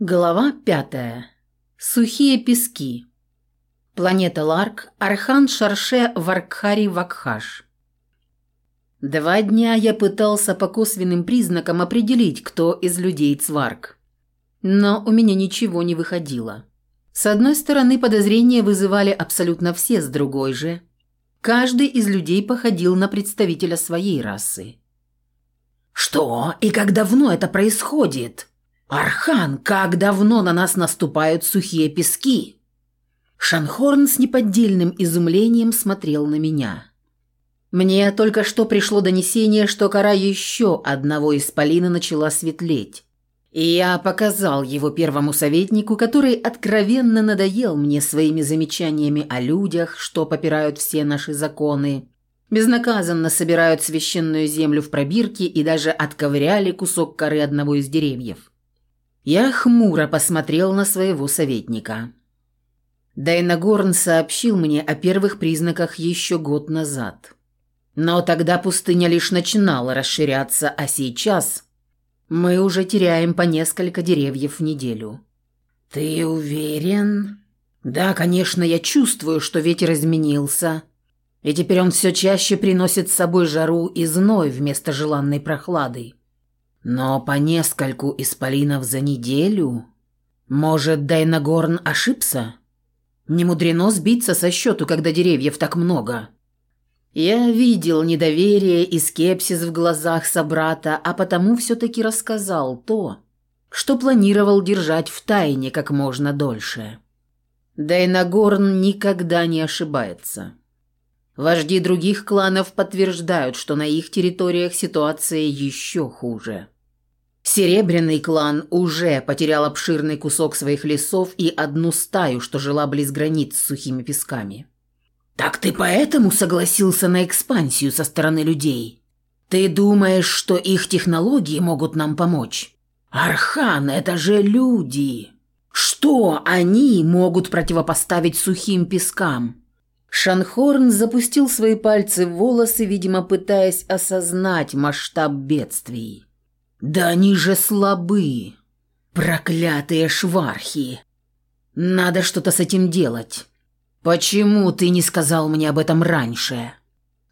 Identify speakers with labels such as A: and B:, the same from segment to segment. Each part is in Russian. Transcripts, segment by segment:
A: Глава пятая. Сухие пески. Планета Ларк, Архан Шарше Варкхари Вакхаш. Два дня я пытался по косвенным признакам определить, кто из людей Цварк. Но у меня ничего не выходило. С одной стороны, подозрения вызывали абсолютно все, с другой же. Каждый из людей походил на представителя своей расы. «Что? И как давно это происходит?» «Архан, как давно на нас наступают сухие пески!» Шанхорн с неподдельным изумлением смотрел на меня. Мне только что пришло донесение, что кора еще одного исполина начала светлеть. И я показал его первому советнику, который откровенно надоел мне своими замечаниями о людях, что попирают все наши законы, безнаказанно собирают священную землю в пробирке и даже отковыряли кусок коры одного из деревьев. Я хмуро посмотрел на своего советника. Дайнагорн сообщил мне о первых признаках еще год назад. Но тогда пустыня лишь начинала расширяться, а сейчас мы уже теряем по несколько деревьев в неделю. «Ты уверен?» «Да, конечно, я чувствую, что ветер изменился, и теперь он все чаще приносит с собой жару и зной вместо желанной прохлады. Но по нескольку исполинов за неделю? Может, Дайнагорн ошибся? Не мудрено сбиться со счету, когда деревьев так много. Я видел недоверие и скепсис в глазах собрата, а потому все-таки рассказал то, что планировал держать в тайне как можно дольше. Дайнагорн никогда не ошибается. Вожди других кланов подтверждают, что на их территориях ситуация еще хуже. Серебряный клан уже потерял обширный кусок своих лесов и одну стаю, что жила близ границ с сухими песками. «Так ты поэтому согласился на экспансию со стороны людей? Ты думаешь, что их технологии могут нам помочь? Архан, это же люди! Что они могут противопоставить сухим пескам?» Шанхорн запустил свои пальцы в волосы, видимо, пытаясь осознать масштаб бедствий. «Да они же слабы! Проклятые швархи! Надо что-то с этим делать! Почему ты не сказал мне об этом раньше?»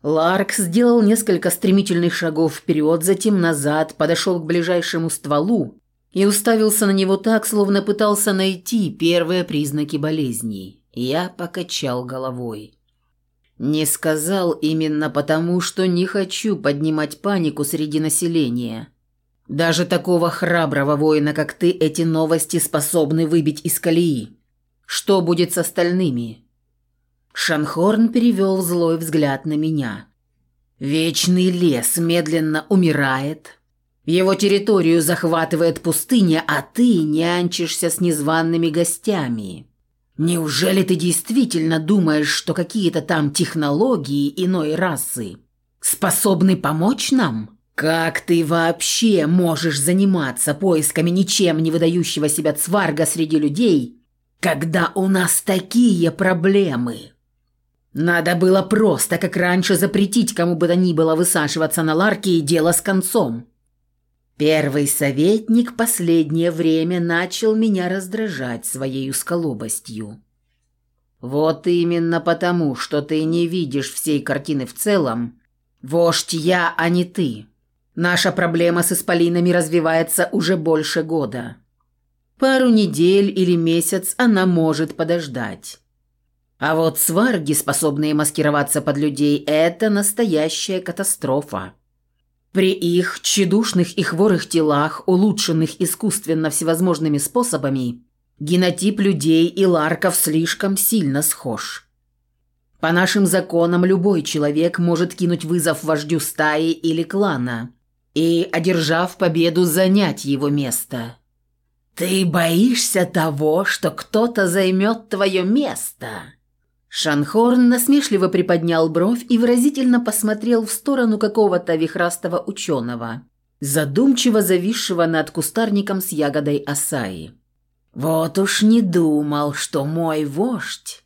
A: Ларк сделал несколько стремительных шагов вперед, затем назад, подошел к ближайшему стволу и уставился на него так, словно пытался найти первые признаки болезни. Я покачал головой. Не сказал именно потому, что не хочу поднимать панику среди населения. Даже такого храброго воина, как ты, эти новости способны выбить из колеи. Что будет с остальными? Шанхорн перевел злой взгляд на меня. Вечный лес медленно умирает. Его территорию захватывает пустыня, а ты нянчишься с незваными гостями. Неужели ты действительно думаешь, что какие-то там технологии иной расы способны помочь нам? Как ты вообще можешь заниматься поисками ничем не выдающего себя цварга среди людей, когда у нас такие проблемы? Надо было просто, как раньше, запретить кому бы то ни было высаживаться на ларке и дело с концом. Первый советник последнее время начал меня раздражать своей усколобостью. Вот именно потому, что ты не видишь всей картины в целом, вождь я, а не ты. Наша проблема с исполинами развивается уже больше года. Пару недель или месяц она может подождать. А вот сварги, способные маскироваться под людей, это настоящая катастрофа. При их тщедушных и хворых телах, улучшенных искусственно всевозможными способами, генотип людей и ларков слишком сильно схож. По нашим законам любой человек может кинуть вызов вождю стаи или клана и, одержав победу, занять его место. «Ты боишься того, что кто-то займет твое место?» Шанхорн насмешливо приподнял бровь и выразительно посмотрел в сторону какого-то вихрастого ученого, задумчиво зависшего над кустарником с ягодой асаи. «Вот уж не думал, что мой вождь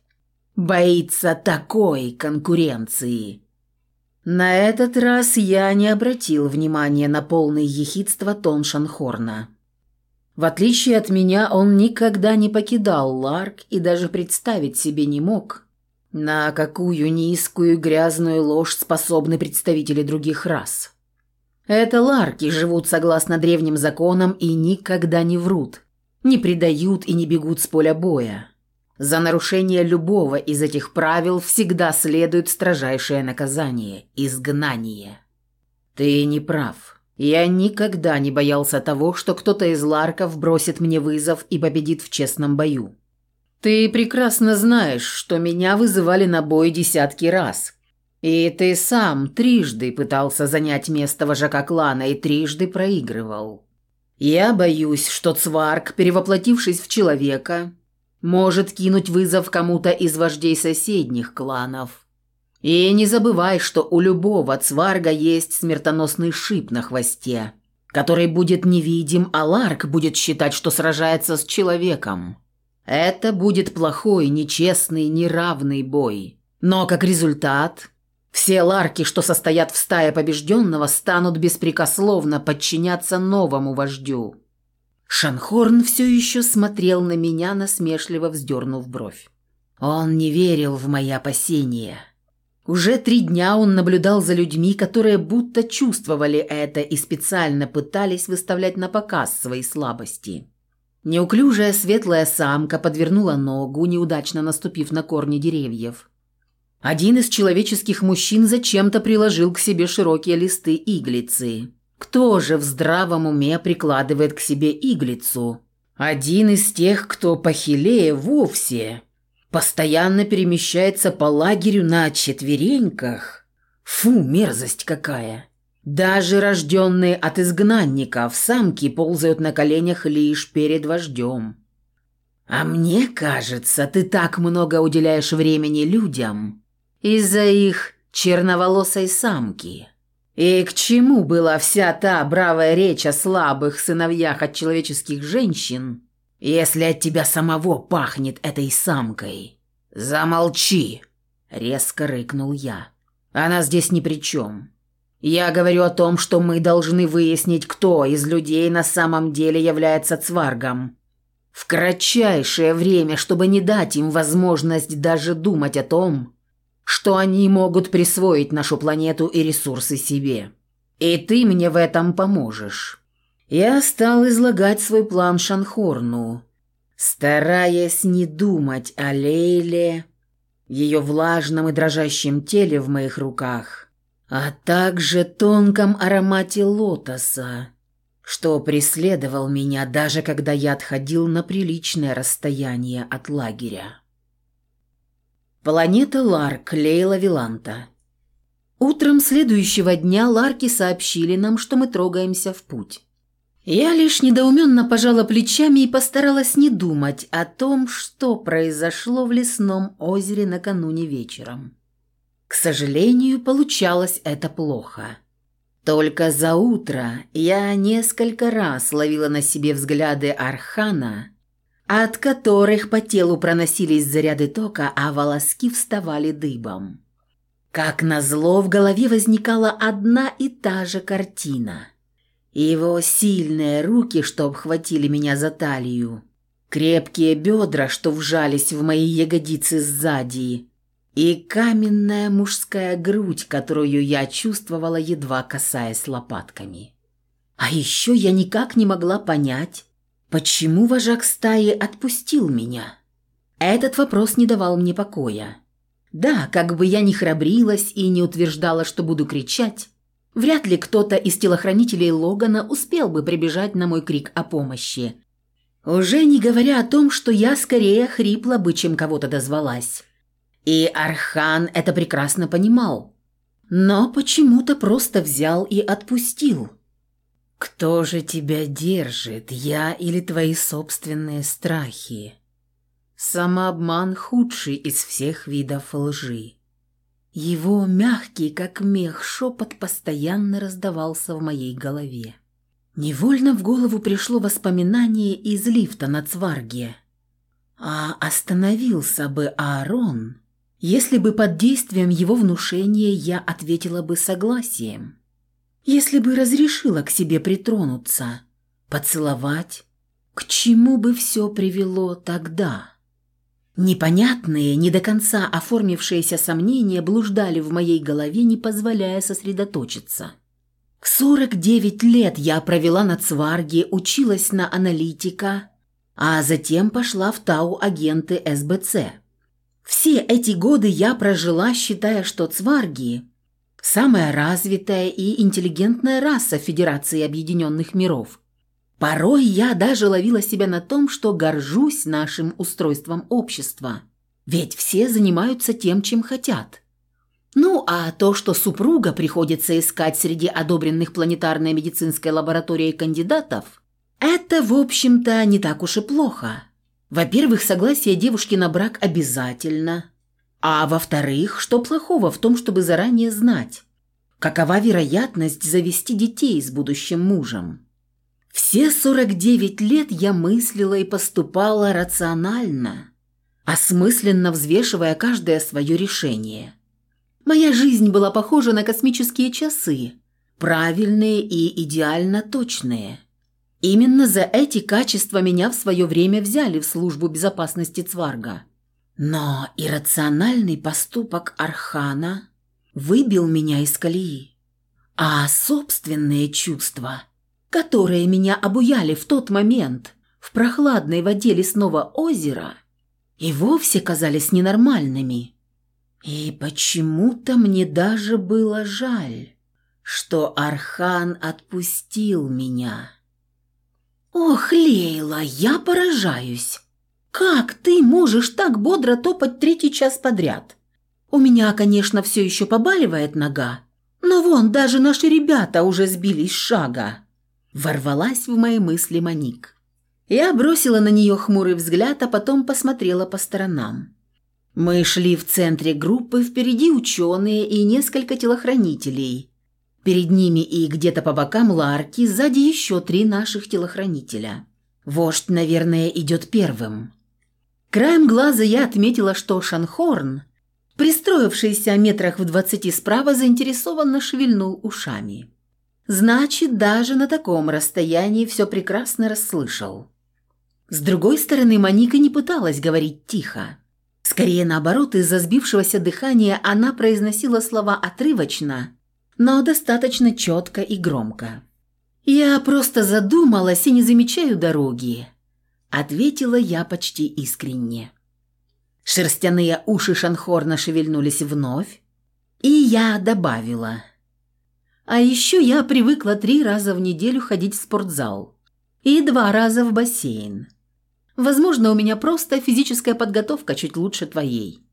A: боится такой конкуренции». На этот раз я не обратил внимания на полное ехидство тон Шанхорна. В отличие от меня, он никогда не покидал Ларк и даже представить себе не мог, на какую низкую грязную ложь способны представители других рас. Это Ларки живут согласно древним законам и никогда не врут, не предают и не бегут с поля боя. За нарушение любого из этих правил всегда следует строжайшее наказание – изгнание. Ты не прав. Я никогда не боялся того, что кто-то из ларков бросит мне вызов и победит в честном бою. Ты прекрасно знаешь, что меня вызывали на бой десятки раз. И ты сам трижды пытался занять место вожака клана и трижды проигрывал. Я боюсь, что Цварк, перевоплотившись в человека, может кинуть вызов кому-то из вождей соседних кланов. И не забывай, что у любого цварга есть смертоносный шип на хвосте, который будет невидим, а Ларк будет считать, что сражается с человеком. Это будет плохой, нечестный, неравный бой. Но как результат, все ларки, что состоят в стае побежденного, станут беспрекословно подчиняться новому вождю. Шанхорн все еще смотрел на меня, насмешливо вздернув бровь. Он не верил в мои опасения. Уже три дня он наблюдал за людьми, которые будто чувствовали это и специально пытались выставлять на показ свои слабости. Неуклюжая светлая самка подвернула ногу, неудачно наступив на корни деревьев. Один из человеческих мужчин зачем-то приложил к себе широкие листы иглицы. Кто же в здравом уме прикладывает к себе иглицу? Один из тех, кто похилее вовсе – Постоянно перемещается по лагерю на четвереньках. Фу, мерзость какая. Даже рожденные от изгнанников самки ползают на коленях лишь перед вождем. А мне кажется, ты так много уделяешь времени людям из-за их черноволосой самки. И к чему была вся та бравая речь о слабых сыновьях от человеческих женщин, если от тебя самого пахнет этой самкой». «Замолчи!» — резко рыкнул я. «Она здесь ни при чем. Я говорю о том, что мы должны выяснить, кто из людей на самом деле является цваргом. В кратчайшее время, чтобы не дать им возможность даже думать о том, что они могут присвоить нашу планету и ресурсы себе. И ты мне в этом поможешь». Я стал излагать свой план Шанхорну, стараясь не думать о Лейле, ее влажном и дрожащем теле в моих руках, а также тонком аромате лотоса, что преследовал меня даже когда я отходил на приличное расстояние от лагеря. Планета Ларк, Лейла Виланта. Утром следующего дня Ларки сообщили нам, что мы трогаемся в путь. Я лишь недоуменно пожала плечами и постаралась не думать о том, что произошло в лесном озере накануне вечером. К сожалению, получалось это плохо. Только за утро я несколько раз ловила на себе взгляды Архана, от которых по телу проносились заряды тока, а волоски вставали дыбом. Как назло, в голове возникала одна и та же картина – его сильные руки, что обхватили меня за талию, крепкие бедра, что вжались в мои ягодицы сзади, и каменная мужская грудь, которую я чувствовала, едва касаясь лопатками. А еще я никак не могла понять, почему вожак стаи отпустил меня. Этот вопрос не давал мне покоя. Да, как бы я ни храбрилась и не утверждала, что буду кричать, Вряд ли кто-то из телохранителей Логана успел бы прибежать на мой крик о помощи. Уже не говоря о том, что я скорее хрипла бы, чем кого-то дозвалась. И Архан это прекрасно понимал. Но почему-то просто взял и отпустил. «Кто же тебя держит, я или твои собственные страхи?» Самообман худший из всех видов лжи. Его мягкий, как мех, шепот постоянно раздавался в моей голове. Невольно в голову пришло воспоминание из лифта на Цварге. А остановился бы Аарон, если бы под действием его внушения я ответила бы согласием. Если бы разрешила к себе притронуться, поцеловать К чему бы все привело тогда? Непонятные, не до конца оформившиеся сомнения блуждали в моей голове, не позволяя сосредоточиться. 49 лет я провела на Цварге, училась на аналитика, а затем пошла в Тау-агенты СБЦ. Все эти годы я прожила, считая, что Цварги – самая развитая и интеллигентная раса Федерации Объединенных Миров. Порой я даже ловила себя на том, что горжусь нашим устройством общества, ведь все занимаются тем, чем хотят. Ну, а то, что супруга приходится искать среди одобренных планетарной медицинской лабораторией кандидатов, это, в общем-то, не так уж и плохо. Во-первых, согласие девушки на брак обязательно. А во-вторых, что плохого в том, чтобы заранее знать, какова вероятность завести детей с будущим мужем? Все 49 лет я мыслила и поступала рационально, осмысленно взвешивая каждое свое решение. Моя жизнь была похожа на космические часы, правильные и идеально точные – Именно за эти качества меня в свое время взяли в службу безопасности Цварга. Но иррациональный поступок Архана выбил меня из колеи. А собственные чувства, которые меня обуяли в тот момент в прохладной воде лесного озера, и вовсе казались ненормальными. И почему-то мне даже было жаль, что Архан отпустил меня». «Ох, Лейла, я поражаюсь! Как ты можешь так бодро топать третий час подряд? У меня, конечно, все еще побаливает нога, но вон даже наши ребята уже сбились с шага». Ворвалась в мои мысли Моник. Я бросила на нее хмурый взгляд, а потом посмотрела по сторонам. Мы шли в центре группы, впереди ученые и несколько телохранителей – Перед ними и где-то по бокам ларки, сзади еще три наших телохранителя. Вождь, наверное, идет первым. Краем глаза я отметила, что Шанхорн, пристроившийся метрах в двадцати справа, заинтересованно шевельнул ушами. Значит, даже на таком расстоянии все прекрасно расслышал. С другой стороны, Моника не пыталась говорить тихо. Скорее наоборот, из-за сбившегося дыхания она произносила слова отрывочно но достаточно четко и громко. «Я просто задумалась и не замечаю дороги», — ответила я почти искренне. Шерстяные уши Шанхорна шевельнулись вновь, и я добавила. «А еще я привыкла три раза в неделю ходить в спортзал и два раза в бассейн. Возможно, у меня просто физическая подготовка чуть лучше твоей».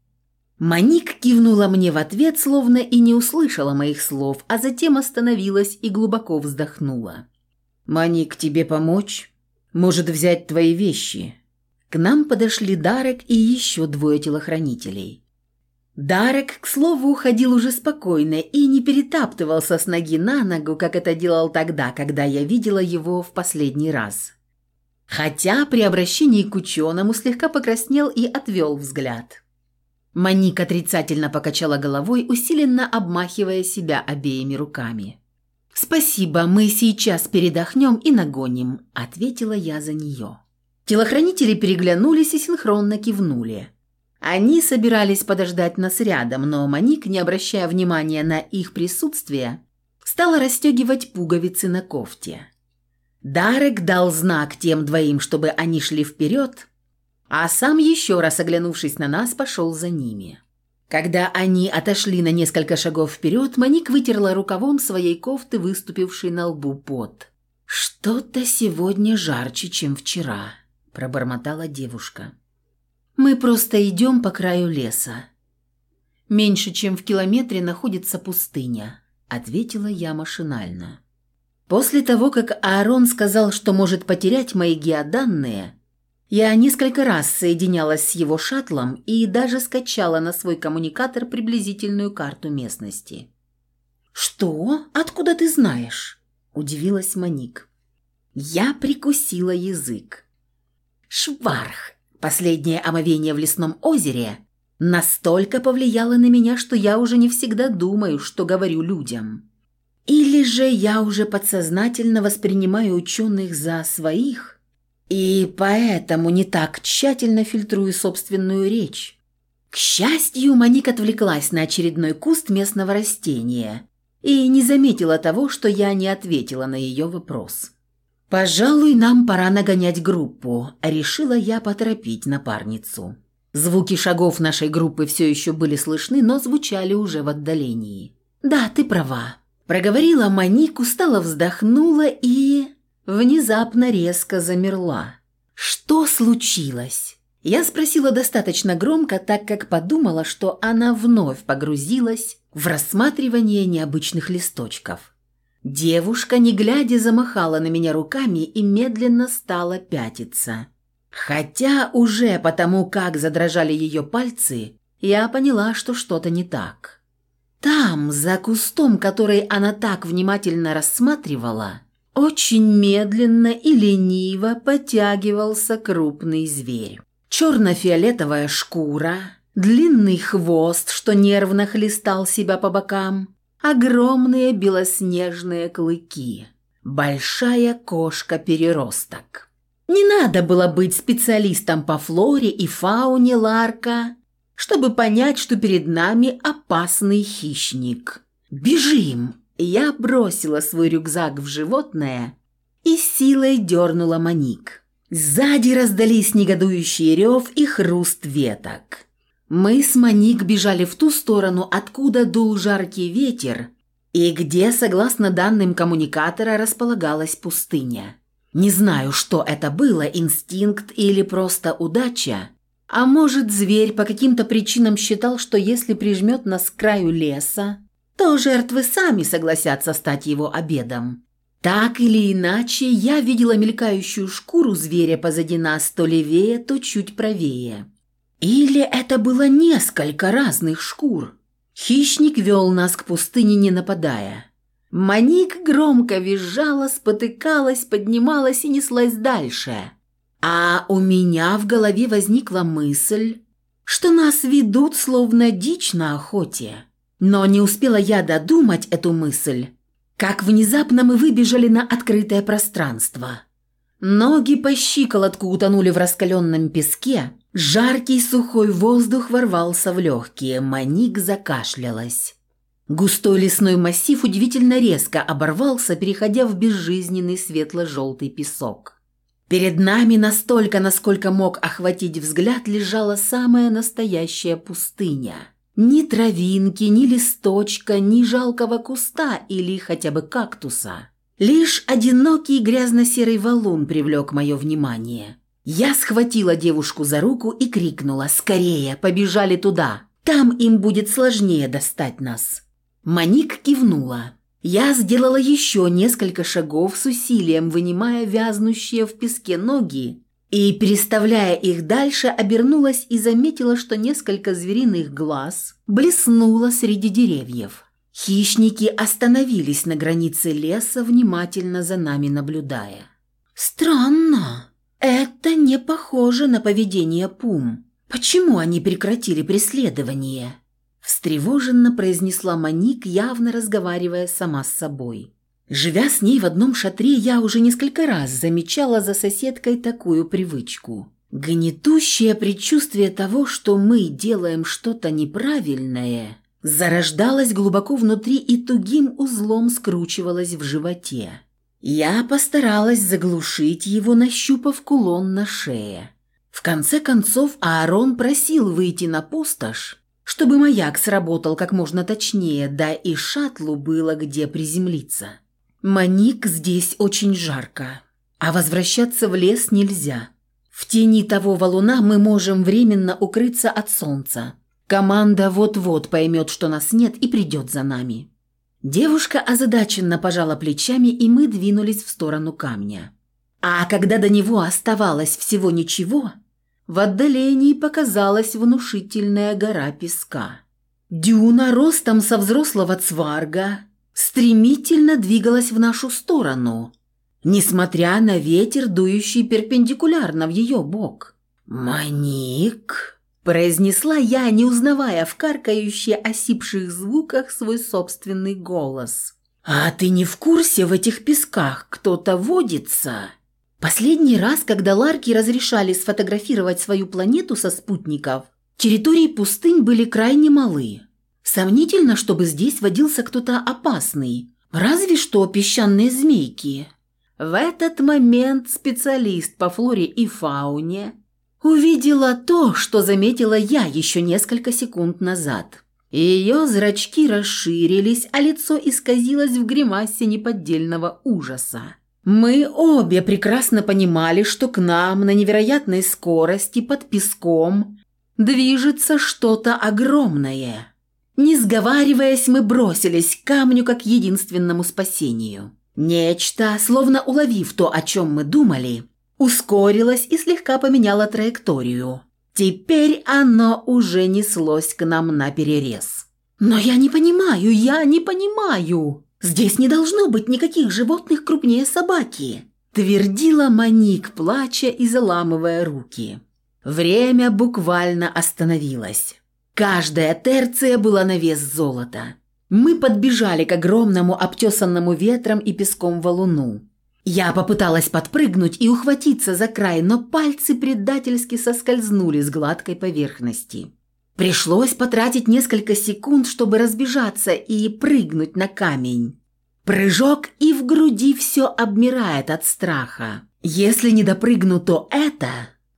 A: Маник кивнула мне в ответ, словно и не услышала моих слов, а затем остановилась и глубоко вздохнула. «Маник, тебе помочь? Может, взять твои вещи?» К нам подошли Дарек и еще двое телохранителей. Дарек, к слову, уходил уже спокойно и не перетаптывался с ноги на ногу, как это делал тогда, когда я видела его в последний раз. Хотя при обращении к ученому слегка покраснел и отвел взгляд. Маник отрицательно покачала головой, усиленно обмахивая себя обеими руками. «Спасибо, мы сейчас передохнем и нагоним», – ответила я за нее. Телохранители переглянулись и синхронно кивнули. Они собирались подождать нас рядом, но Маник, не обращая внимания на их присутствие, стала расстегивать пуговицы на кофте. Дарек дал знак тем двоим, чтобы они шли вперед, а сам еще раз оглянувшись на нас, пошел за ними. Когда они отошли на несколько шагов вперед, Маник вытерла рукавом своей кофты, выступившей на лбу пот. «Что-то сегодня жарче, чем вчера», – пробормотала девушка. «Мы просто идем по краю леса. Меньше, чем в километре находится пустыня», – ответила я машинально. После того, как Аарон сказал, что может потерять мои геоданные – я несколько раз соединялась с его шаттлом и даже скачала на свой коммуникатор приблизительную карту местности. «Что? Откуда ты знаешь?» – удивилась Моник. Я прикусила язык. «Шварх!» – последнее омовение в лесном озере – настолько повлияло на меня, что я уже не всегда думаю, что говорю людям. Или же я уже подсознательно воспринимаю ученых за своих – и поэтому не так тщательно фильтрую собственную речь. К счастью, Моник отвлеклась на очередной куст местного растения и не заметила того, что я не ответила на ее вопрос. «Пожалуй, нам пора нагонять группу», – решила я поторопить напарницу. Звуки шагов нашей группы все еще были слышны, но звучали уже в отдалении. «Да, ты права», – проговорила Моник, устало вздохнула и... внезапно резко замерла. «Что случилось?» Я спросила достаточно громко, так как подумала, что она вновь погрузилась в рассматривание необычных листочков. Девушка, не глядя, замахала на меня руками и медленно стала пятиться. Хотя уже потому, как задрожали ее пальцы, я поняла, что что-то не так. Там, за кустом, который она так внимательно рассматривала, очень медленно и лениво потягивался крупный зверь. Черно-фиолетовая шкура, длинный хвост, что нервно хлестал себя по бокам, огромные белоснежные клыки, большая кошка-переросток. Не надо было быть специалистом по флоре и фауне Ларка, чтобы понять, что перед нами опасный хищник. «Бежим!» Я бросила свой рюкзак в животное и силой дернула маник. Сзади раздались негодующий рев и хруст веток. Мы с Маник бежали в ту сторону, откуда дул жаркий ветер, и где, согласно данным коммуникатора, располагалась пустыня. Не знаю, что это было, инстинкт или просто удача, а может, зверь по каким-то причинам считал, что если прижмет нас к краю леса, то жертвы сами согласятся стать его обедом. Так или иначе, я видела мелькающую шкуру зверя позади нас то левее, то чуть правее. Или это было несколько разных шкур. Хищник вел нас к пустыне, не нападая. Маник громко визжала, спотыкалась, поднималась и неслась дальше. А у меня в голове возникла мысль, что нас ведут словно дичь на охоте. Но не успела я додумать эту мысль, как внезапно мы выбежали на открытое пространство. Ноги по щиколотку утонули в раскаленном песке, жаркий сухой воздух ворвался в легкие, Маник закашлялась. Густой лесной массив удивительно резко оборвался, переходя в безжизненный светло-желтый песок. Перед нами настолько, насколько мог охватить взгляд, лежала самая настоящая пустыня – ни травинки, ни листочка, ни жалкого куста или хотя бы кактуса. Лишь одинокий грязно-серый валун привлек мое внимание. Я схватила девушку за руку и крикнула «Скорее, побежали туда! Там им будет сложнее достать нас!» Маник кивнула. Я сделала еще несколько шагов с усилием, вынимая вязнущие в песке ноги и, переставляя их дальше, обернулась и заметила, что несколько звериных глаз блеснуло среди деревьев. Хищники остановились на границе леса, внимательно за нами наблюдая. «Странно. Это не похоже на поведение пум. Почему они прекратили преследование?» Встревоженно произнесла Маник, явно разговаривая сама с собой. Живя с ней в одном шатре, я уже несколько раз замечала за соседкой такую привычку. Гнетущее предчувствие того, что мы делаем что-то неправильное, зарождалось глубоко внутри и тугим узлом скручивалось в животе. Я постаралась заглушить его, нащупав кулон на шее. В конце концов Аарон просил выйти на пустошь, чтобы маяк сработал как можно точнее, да и шаттлу было где приземлиться. Маник здесь очень жарко, а возвращаться в лес нельзя. В тени того валуна мы можем временно укрыться от солнца. Команда вот-вот поймет, что нас нет и придет за нами. Девушка озадаченно пожала плечами, и мы двинулись в сторону камня. А когда до него оставалось всего ничего, в отдалении показалась внушительная гора песка. Дюна ростом со взрослого цварга стремительно двигалась в нашу сторону, несмотря на ветер, дующий перпендикулярно в ее бок. «Маник!» – произнесла я, не узнавая в каркающие осипших звуках свой собственный голос. «А ты не в курсе в этих песках кто-то водится?» Последний раз, когда Ларки разрешали сфотографировать свою планету со спутников, территории пустынь были крайне малы. Сомнительно, чтобы здесь водился кто-то опасный, разве что песчаные змейки. В этот момент специалист по флоре и фауне увидела то, что заметила я еще несколько секунд назад. Ее зрачки расширились, а лицо исказилось в гримасе неподдельного ужаса. Мы обе прекрасно понимали, что к нам на невероятной скорости под песком движется что-то огромное. Не сговариваясь, мы бросились к камню как единственному спасению. Нечто, словно уловив то, о чем мы думали, ускорилось и слегка поменяло траекторию. Теперь оно уже неслось к нам на перерез. «Но я не понимаю, я не понимаю!» Здесь не должно быть никаких животных крупнее собаки», – твердила Маник, плача и заламывая руки. Время буквально остановилось. Каждая терция была на вес золота. Мы подбежали к огромному обтесанному ветром и песком валуну. Я попыталась подпрыгнуть и ухватиться за край, но пальцы предательски соскользнули с гладкой поверхности. Пришлось потратить несколько секунд, чтобы разбежаться и прыгнуть на камень. Прыжок, и в груди все обмирает от страха. Если не допрыгну, то это,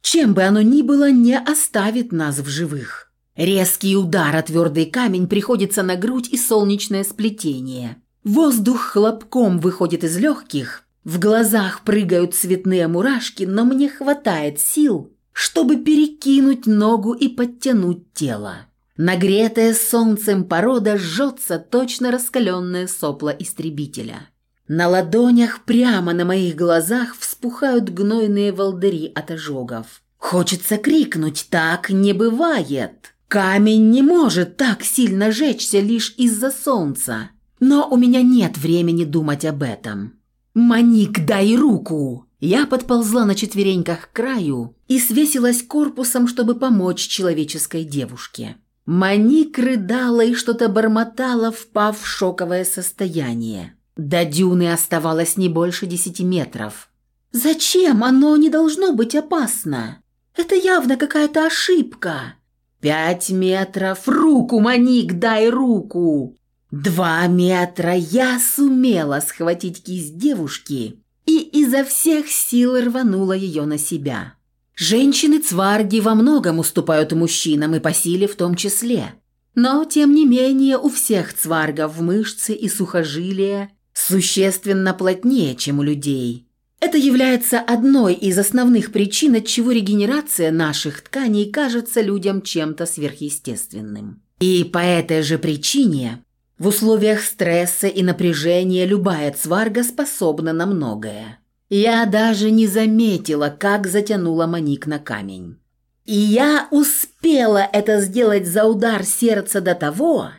A: чем бы оно ни было, не оставит нас в живых. Резкий удар о твердый камень приходится на грудь и солнечное сплетение. Воздух хлопком выходит из легких, в глазах прыгают цветные мурашки, но мне хватает сил, чтобы перекинуть ногу и подтянуть тело. Нагретая солнцем порода жжется точно раскаленное сопло истребителя. На ладонях прямо на моих глазах вспухают гнойные волдыри от ожогов. Хочется крикнуть «Так не бывает!» Камень не может так сильно жечься лишь из-за солнца. Но у меня нет времени думать об этом. «Маник, дай руку!» Я подползла на четвереньках к краю и свесилась корпусом, чтобы помочь человеческой девушке. Маник рыдала и что-то бормотала, впав в шоковое состояние. До дюны оставалось не больше десяти метров. «Зачем? Оно не должно быть опасно. Это явно какая-то ошибка». «Пять метров! Руку, Маник, дай руку!» Два метра я сумела схватить кисть девушки и изо всех сил рванула ее на себя. Женщины-цварги во многом уступают мужчинам и по силе в том числе. Но, тем не менее, у всех цваргов мышцы и сухожилия существенно плотнее, чем у людей. Это является одной из основных причин, от чего регенерация наших тканей кажется людям чем-то сверхъестественным. И по этой же причине в условиях стресса и напряжения любая цварга способна на многое. Я даже не заметила, как затянула маник на камень. И я успела это сделать за удар сердца до того,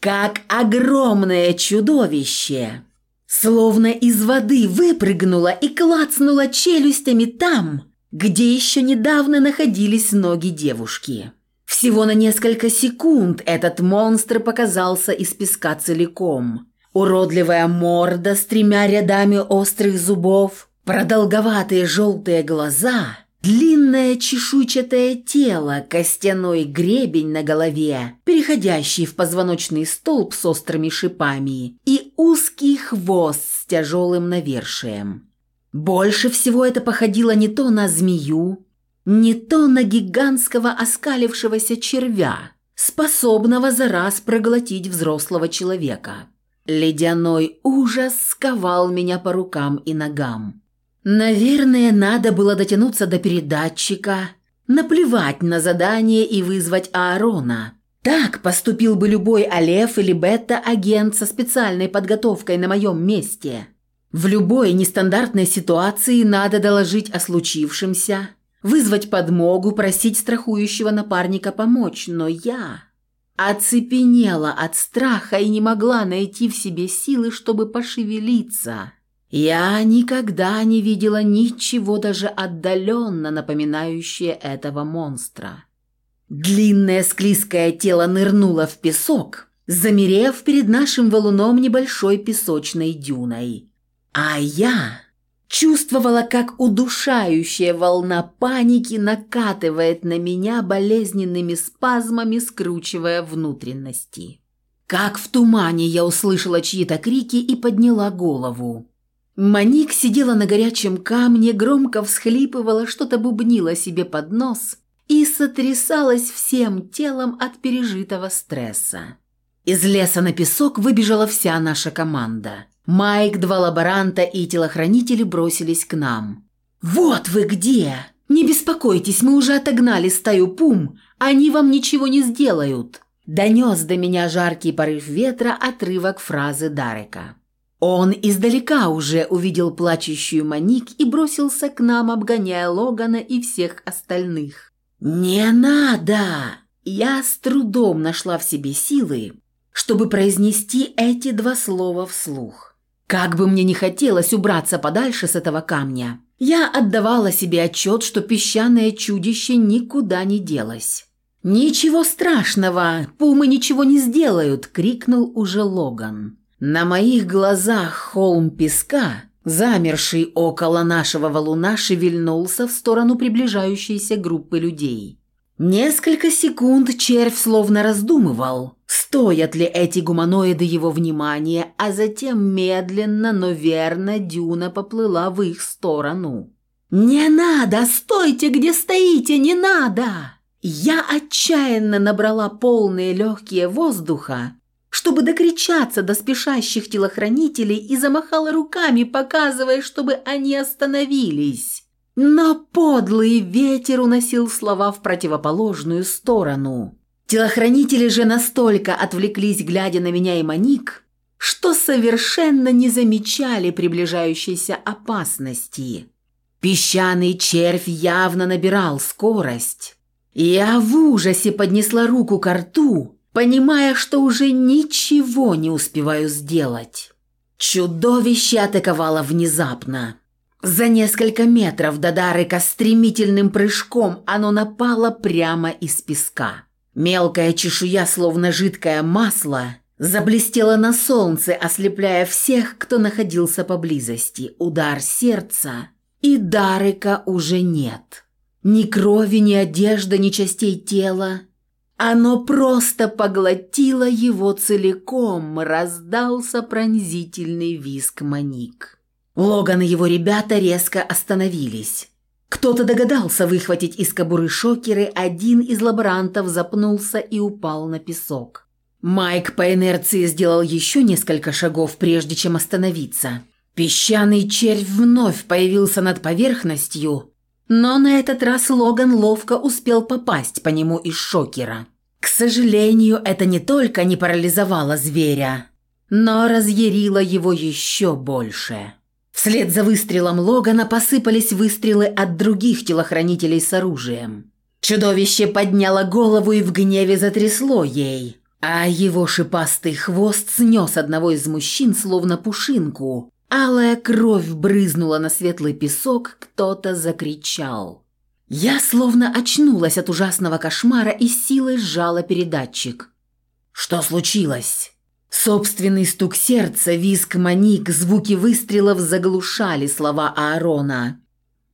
A: как огромное чудовище, словно из воды выпрыгнуло и клацнуло челюстями там, где еще недавно находились ноги девушки. Всего на несколько секунд этот монстр показался из песка целиком. Уродливая морда с тремя рядами острых зубов, продолговатые желтые глаза, длинное чешуйчатое тело, костяной гребень на голове, переходящий в позвоночный столб с острыми шипами и узкий хвост с тяжелым навершием. Больше всего это походило не то на змею, не то на гигантского оскалившегося червя, способного за раз проглотить взрослого человека. Ледяной ужас сковал меня по рукам и ногам. Наверное, надо было дотянуться до передатчика, наплевать на задание и вызвать Аарона. Так поступил бы любой Алеф или Бета-агент со специальной подготовкой на моем месте. В любой нестандартной ситуации надо доложить о случившемся – вызвать подмогу, просить страхующего напарника помочь, но я оцепенела от страха и не могла найти в себе силы, чтобы пошевелиться. Я никогда не видела ничего даже отдаленно напоминающее этого монстра. Длинное склизкое тело нырнуло в песок, замерев перед нашим валуном небольшой песочной дюной. А я Чувствовала, как удушающая волна паники накатывает на меня болезненными спазмами, скручивая внутренности. Как в тумане я услышала чьи-то крики и подняла голову. Маник сидела на горячем камне, громко всхлипывала, что-то бубнила себе под нос и сотрясалась всем телом от пережитого стресса. Из леса на песок выбежала вся наша команда. Майк, два лаборанта и телохранители бросились к нам. «Вот вы где! Не беспокойтесь, мы уже отогнали стаю пум, они вам ничего не сделают!» Донес до меня жаркий порыв ветра отрывок фразы Дарека. Он издалека уже увидел плачущую Маник и бросился к нам, обгоняя Логана и всех остальных. «Не надо!» Я с трудом нашла в себе силы, чтобы произнести эти два слова вслух. Как бы мне ни хотелось убраться подальше с этого камня, я отдавала себе отчет, что песчаное чудище никуда не делось. «Ничего страшного, пумы ничего не сделают!» – крикнул уже Логан. На моих глазах холм песка, замерший около нашего валуна, шевельнулся в сторону приближающейся группы людей. Несколько секунд червь словно раздумывал, стоят ли эти гуманоиды его внимания, а затем медленно, но верно дюна поплыла в их сторону. «Не надо! Стойте, где стоите! Не надо!» Я отчаянно набрала полные легкие воздуха, чтобы докричаться до спешащих телохранителей и замахала руками, показывая, чтобы они остановились. Но подлый ветер уносил слова в противоположную сторону. Телохранители же настолько отвлеклись, глядя на меня и Маник, что совершенно не замечали приближающейся опасности. Песчаный червь явно набирал скорость. Я в ужасе поднесла руку к рту, понимая, что уже ничего не успеваю сделать. Чудовище атаковало внезапно. За несколько метров до Дарыка стремительным прыжком оно напало прямо из песка. Мелкая чешуя, словно жидкое масло, заблестела на солнце, ослепляя всех, кто находился поблизости. Удар сердца, и Дарыка уже нет. Ни крови, ни одежды, ни частей тела. Оно просто поглотило его целиком, раздался пронзительный виск Маник. Логан и его ребята резко остановились. Кто-то догадался выхватить из кобуры шокеры, один из лаборантов запнулся и упал на песок. Майк по инерции сделал еще несколько шагов, прежде чем остановиться. Песчаный червь вновь появился над поверхностью, но на этот раз Логан ловко успел попасть по нему из шокера. К сожалению, это не только не парализовало зверя, но разъярило его еще больше. Вслед за выстрелом Логана посыпались выстрелы от других телохранителей с оружием. Чудовище подняло голову и в гневе затрясло ей, а его шипастый хвост снес одного из мужчин словно пушинку. Алая кровь брызнула на светлый песок, кто-то закричал. Я словно очнулась от ужасного кошмара и силой сжала передатчик. «Что случилось?» Собственный стук сердца, визг маник, звуки выстрелов заглушали слова Аарона.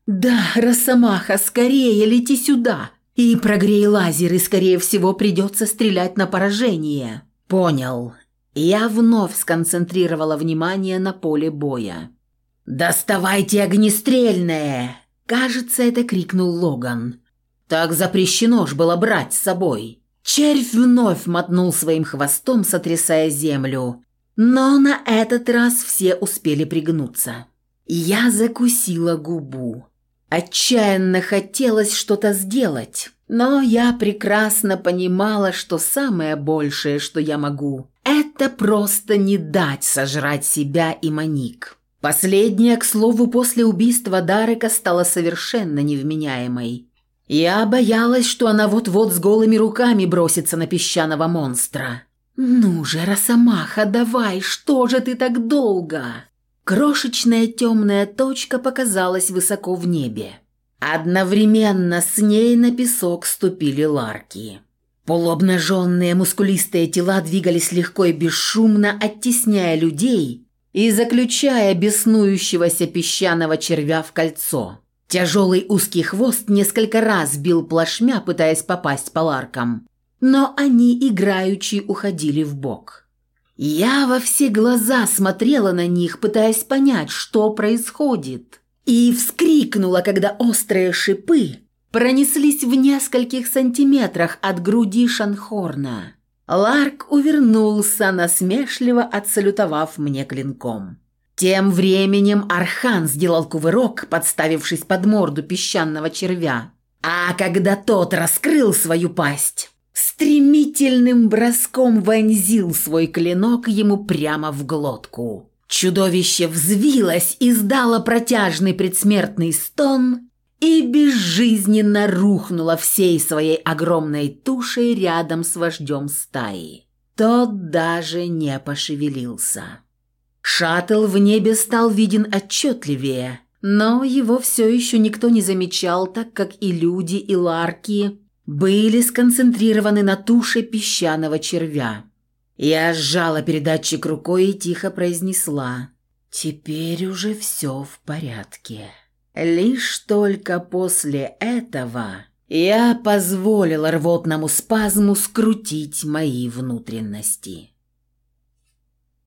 A: «Да, Росомаха, скорее лети сюда!» «И прогрей лазер, и, скорее всего, придется стрелять на поражение». «Понял». Я вновь сконцентрировала внимание на поле боя. «Доставайте огнестрельное!» Кажется, это крикнул Логан. «Так запрещено ж было брать с собой». Червь вновь мотнул своим хвостом, сотрясая землю. Но на этот раз все успели пригнуться. Я закусила губу. Отчаянно хотелось что-то сделать, но я прекрасно понимала, что самое большее, что я могу, это просто не дать сожрать себя и Маник. Последняя, к слову, после убийства Дарека стала совершенно невменяемой. Я боялась, что она вот-вот с голыми руками бросится на песчаного монстра. «Ну же, Росомаха, давай, что же ты так долго?» Крошечная темная точка показалась высоко в небе. Одновременно с ней на песок ступили ларки. Полуобнаженные мускулистые тела двигались легко и бесшумно, оттесняя людей и заключая беснующегося песчаного червя в кольцо. Тяжелый узкий хвост несколько раз бил плашмя, пытаясь попасть по ларкам, но они играючи уходили в бок. Я во все глаза смотрела на них, пытаясь понять, что происходит, и вскрикнула, когда острые шипы пронеслись в нескольких сантиметрах от груди Шанхорна. Ларк увернулся, насмешливо отсалютовав мне клинком. Тем временем Архан сделал кувырок, подставившись под морду песчаного червя. А когда тот раскрыл свою пасть, стремительным броском вонзил свой клинок ему прямо в глотку. Чудовище взвилось, издало протяжный предсмертный стон и безжизненно рухнуло всей своей огромной тушей рядом с вождем стаи. Тот даже не пошевелился. Шаттл в небе стал виден отчетливее, но его все еще никто не замечал, так как и люди, и ларки были сконцентрированы на туше песчаного червя. Я сжала передатчик рукой и тихо произнесла «Теперь уже все в порядке». Лишь только после этого я позволила рвотному спазму скрутить мои внутренности.